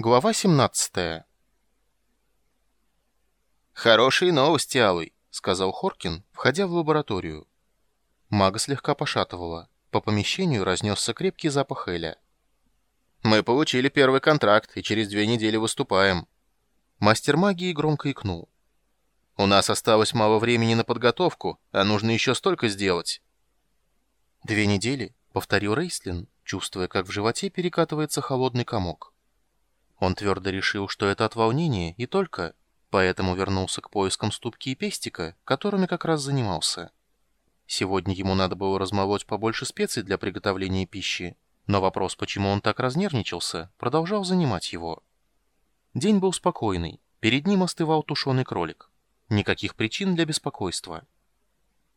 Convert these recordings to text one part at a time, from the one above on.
Глава 17 «Хорошие новости, Алый», — сказал Хоркин, входя в лабораторию. Мага слегка пошатывала. По помещению разнесся крепкий запах Эля. «Мы получили первый контракт и через две недели выступаем». Мастер магии громко икнул. «У нас осталось мало времени на подготовку, а нужно еще столько сделать». «Две недели?» — повторил Рейслин, чувствуя, как в животе перекатывается холодный комок. Он твердо решил, что это от волнения, и только... Поэтому вернулся к поискам ступки и пестика, которыми как раз занимался. Сегодня ему надо было размолоть побольше специй для приготовления пищи, но вопрос, почему он так разнервничался, продолжал занимать его. День был спокойный, перед ним остывал тушеный кролик. Никаких причин для беспокойства.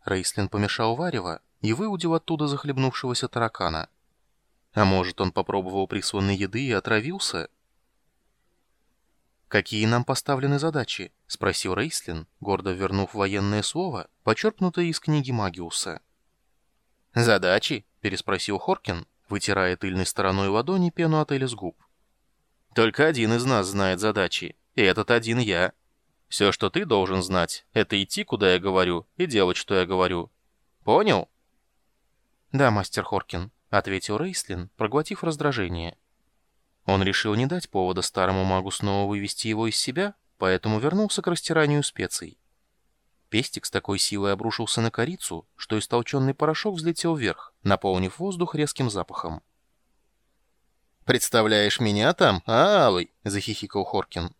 Рейслин помешал варево и выудил оттуда захлебнувшегося таракана. А может, он попробовал присланной еды и отравился? «Какие нам поставлены задачи?» — спросил Рейслин, гордо вернув военное слово, почерпнутое из книги Магиуса. «Задачи?» — переспросил Хоркин, вытирая тыльной стороной ладони пену от Эли с губ. «Только один из нас знает задачи, и этот один я. Все, что ты должен знать, это идти, куда я говорю, и делать, что я говорю. Понял?» «Да, мастер Хоркин», — ответил Рейслин, проглотив раздражение. Он решил не дать повода старому магу снова вывести его из себя, поэтому вернулся к растиранию специй. Пестик с такой силой обрушился на корицу, что истолченный порошок взлетел вверх, наполнив воздух резким запахом. «Представляешь меня там, а, Алый?» — захихикал Хоркин.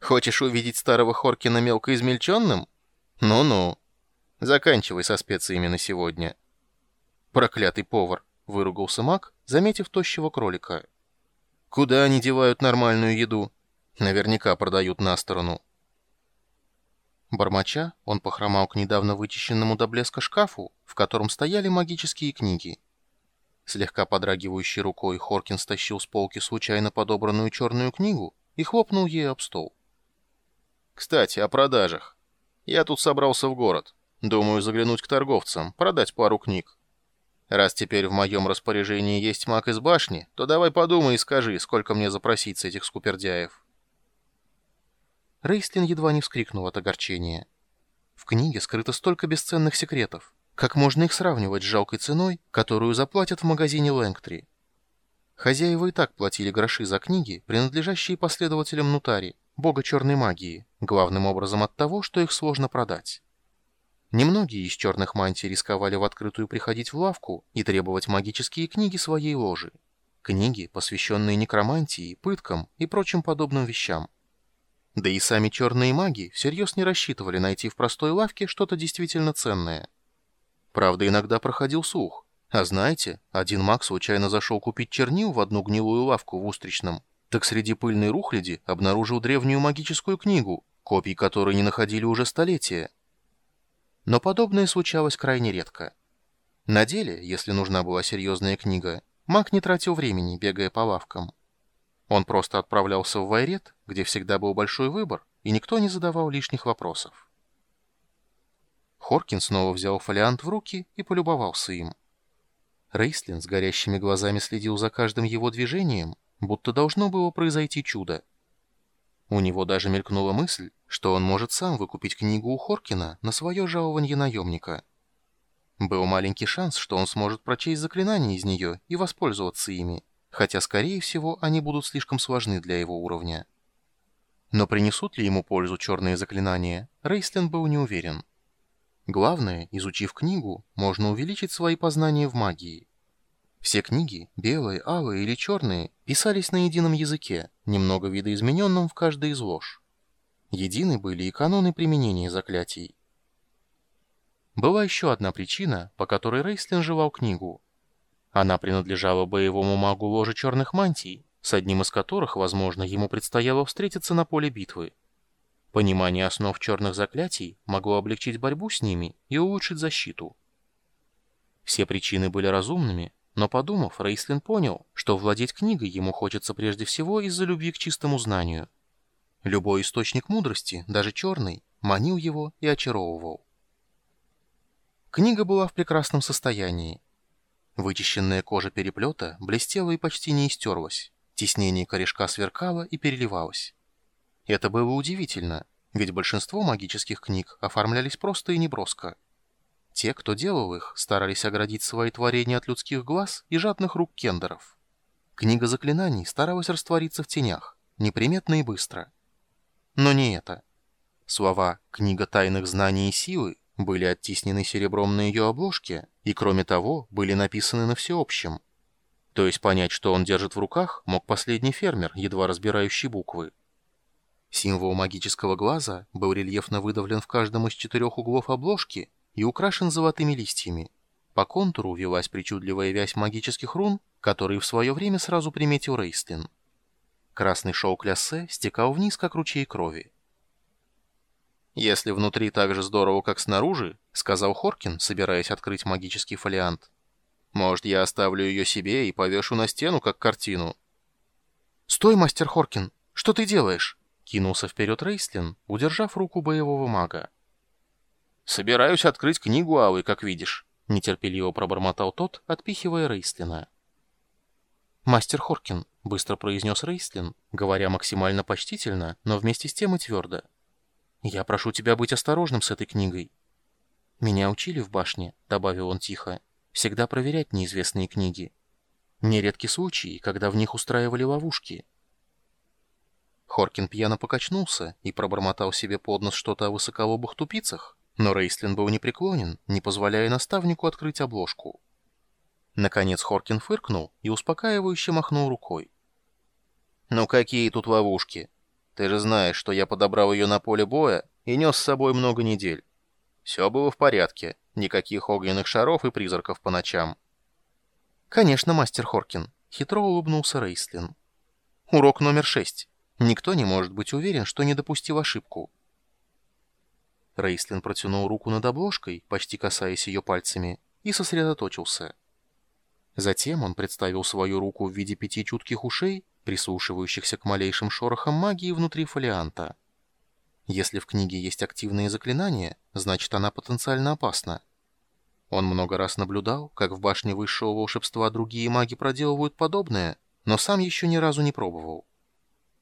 «Хочешь увидеть старого Хоркина мелко измельченным? Ну-ну. Заканчивай со специями на сегодня». «Проклятый повар!» — выругался маг, заметив тощего кролика. Куда они девают нормальную еду? Наверняка продают на сторону. Бормоча, он похромал к недавно вычищенному до блеска шкафу, в котором стояли магические книги. Слегка подрагивающей рукой Хоркин стащил с полки случайно подобранную черную книгу и хлопнул ей об стол. «Кстати, о продажах. Я тут собрался в город. Думаю заглянуть к торговцам, продать пару книг. Раз теперь в моем распоряжении есть маг из башни, то давай подумай и скажи, сколько мне запросить с этих скупердяев. Рейстлин едва не вскрикнул от огорчения. В книге скрыто столько бесценных секретов. Как можно их сравнивать с жалкой ценой, которую заплатят в магазине Лэнгтри? Хозяева и так платили гроши за книги, принадлежащие последователям Нутари, бога черной магии, главным образом от того, что их сложно продать. Немногие из черных мантий рисковали в открытую приходить в лавку и требовать магические книги своей ложи. Книги, посвященные некромантии, пыткам и прочим подобным вещам. Да и сами черные маги всерьез не рассчитывали найти в простой лавке что-то действительно ценное. Правда, иногда проходил слух. А знаете, один маг случайно зашел купить чернил в одну гнилую лавку в Устричном, так среди пыльной рухляди обнаружил древнюю магическую книгу, копий которой не находили уже столетия. Но подобное случалось крайне редко. На деле, если нужна была серьезная книга, маг не тратил времени, бегая по лавкам. Он просто отправлялся в Вайрет, где всегда был большой выбор, и никто не задавал лишних вопросов. Хоркин снова взял фолиант в руки и полюбовался им. Рейслин с горящими глазами следил за каждым его движением, будто должно было произойти чудо. У него даже мелькнула мысль, что он может сам выкупить книгу у Хоркина на свое жалование наемника. Был маленький шанс, что он сможет прочесть заклинания из нее и воспользоваться ими, хотя, скорее всего, они будут слишком сложны для его уровня. Но принесут ли ему пользу черные заклинания, Рейслин был не уверен. Главное, изучив книгу, можно увеличить свои познания в магии. Все книги, белые, алые или черные, писались на едином языке, немного видоизмененном в каждой из лож. Едины были и каноны применения заклятий. Была еще одна причина, по которой Рейслин желал книгу. Она принадлежала боевому магу ложи черных мантий, с одним из которых, возможно, ему предстояло встретиться на поле битвы. Понимание основ черных заклятий могло облегчить борьбу с ними и улучшить защиту. Все причины были разумными, но подумав, Рейслин понял, что владеть книгой ему хочется прежде всего из-за любви к чистому знанию. Любой источник мудрости, даже черный, манил его и очаровывал. Книга была в прекрасном состоянии. Вычищенная кожа переплета блестела и почти не истерлась. Тиснение корешка сверкало и переливалось. Это было удивительно, ведь большинство магических книг оформлялись просто и неброско. Те, кто делал их, старались оградить свои творения от людских глаз и жадных рук кендеров. Книга заклинаний старалась раствориться в тенях, неприметно и быстро. Но не это. Слова «книга тайных знаний и силы» были оттиснены серебром на ее обложке и, кроме того, были написаны на всеобщем. То есть понять, что он держит в руках, мог последний фермер, едва разбирающий буквы. Символ магического глаза был рельефно выдавлен в каждом из четырех углов обложки и украшен золотыми листьями. По контуру велась причудливая вязь магических рун, которые в свое время сразу приметил Рейстлин. Красный шелк ляссе стекал вниз, как ручей крови. «Если внутри так же здорово, как снаружи», — сказал Хоркин, собираясь открыть магический фолиант, «может, я оставлю ее себе и повешу на стену, как картину?» «Стой, мастер Хоркин! Что ты делаешь?» — кинулся вперед Рейслин, удержав руку боевого мага. «Собираюсь открыть книгу Авы, как видишь», — нетерпеливо пробормотал тот, отпихивая Рейслина. «Мастер Хоркин», — быстро произнес Рейслин, говоря максимально почтительно, но вместе с тем и твердо. «Я прошу тебя быть осторожным с этой книгой». «Меня учили в башне», — добавил он тихо, — «всегда проверять неизвестные книги. Нередки случаи, когда в них устраивали ловушки». Хоркин пьяно покачнулся и пробормотал себе под нос что-то о высоколобых тупицах, но Рейслин был непреклонен, не позволяя наставнику открыть обложку. Наконец Хоркин фыркнул и успокаивающе махнул рукой. «Ну какие тут ловушки? Ты же знаешь, что я подобрал ее на поле боя и нес с собой много недель. Все было в порядке, никаких огненных шаров и призраков по ночам. «Конечно, мастер Хоркин», — хитро улыбнулся Рейслин. «Урок номер шесть. Никто не может быть уверен, что не допустил ошибку». Рейслин протянул руку над обложкой, почти касаясь ее пальцами, и сосредоточился. Затем он представил свою руку в виде пяти чутких ушей прислушивающихся к малейшим шорохам магии внутри фолианта. Если в книге есть активные заклинания, значит она потенциально опасна. Он много раз наблюдал, как в башне высшего волшебства другие маги проделывают подобное, но сам еще ни разу не пробовал.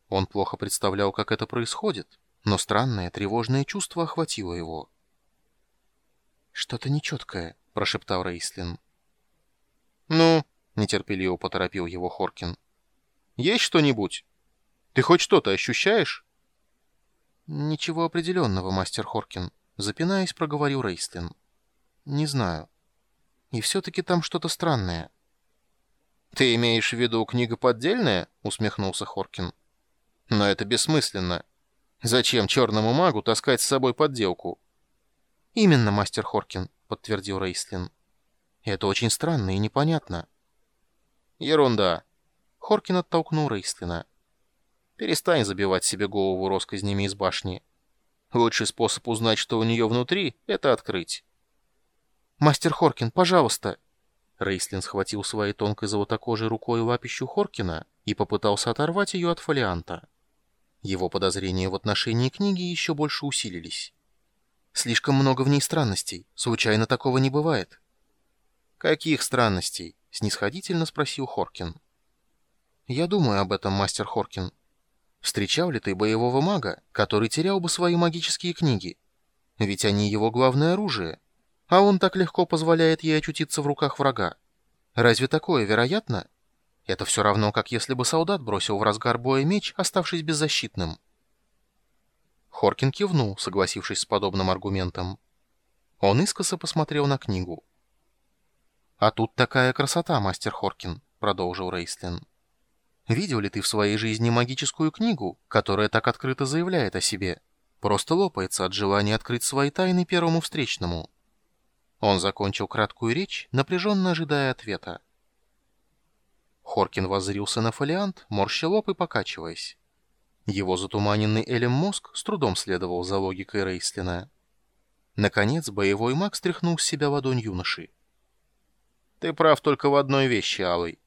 Он плохо представлял, как это происходит, но странное тревожное чувство охватило его. «Что-то нечеткое», — прошептал Рейслин. «Ну?» — нетерпеливо поторопил его Хоркин. Есть что-нибудь? Ты хоть что-то ощущаешь?» «Ничего определенного, мастер Хоркин», — запинаясь, проговорил Рейстлин. «Не знаю. И все-таки там что-то странное». «Ты имеешь в виду книга поддельная?» — усмехнулся Хоркин. «Но это бессмысленно. Зачем черному магу таскать с собой подделку?» «Именно, мастер Хоркин», — подтвердил Рейслин. «Это очень странно и непонятно». «Ерунда. Хоркин оттолкнул Рейстлина. «Перестань забивать себе голову росказнями из башни. Лучший способ узнать, что у нее внутри, — это открыть». «Мастер Хоркин, пожалуйста!» Рейслин схватил своей тонкой золотокожей рукой лапищу Хоркина и попытался оторвать ее от фолианта. Его подозрения в отношении книги еще больше усилились. «Слишком много в ней странностей. Случайно такого не бывает». «Каких странностей?» — снисходительно спросил Хоркин. Я думаю об этом, мастер Хоркин. Встречал ли ты боевого мага, который терял бы свои магические книги? Ведь они его главное оружие. А он так легко позволяет ей очутиться в руках врага. Разве такое вероятно? Это все равно, как если бы солдат бросил в разгар боя меч, оставшись беззащитным. Хоркин кивнул, согласившись с подобным аргументом. Он искоса посмотрел на книгу. «А тут такая красота, мастер Хоркин», — продолжил Рейслин. Видел ли ты в своей жизни магическую книгу, которая так открыто заявляет о себе? Просто лопается от желания открыть свои тайны первому встречному. Он закончил краткую речь, напряженно ожидая ответа. Хоркин воззрился на фолиант, морща лоб и покачиваясь. Его затуманенный Элем мозг с трудом следовал за логикой Рейслина. Наконец, боевой маг стряхнул с себя ладонь юноши. «Ты прав только в одной вещи, Алый.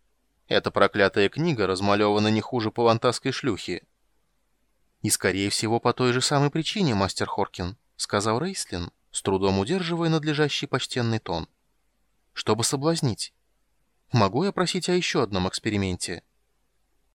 Эта проклятая книга размалевана не хуже палантасской шлюхи. «И, скорее всего, по той же самой причине, мастер Хоркин», — сказал Рейслин, с трудом удерживая надлежащий почтенный тон. «Чтобы соблазнить. Могу я просить о еще одном эксперименте?»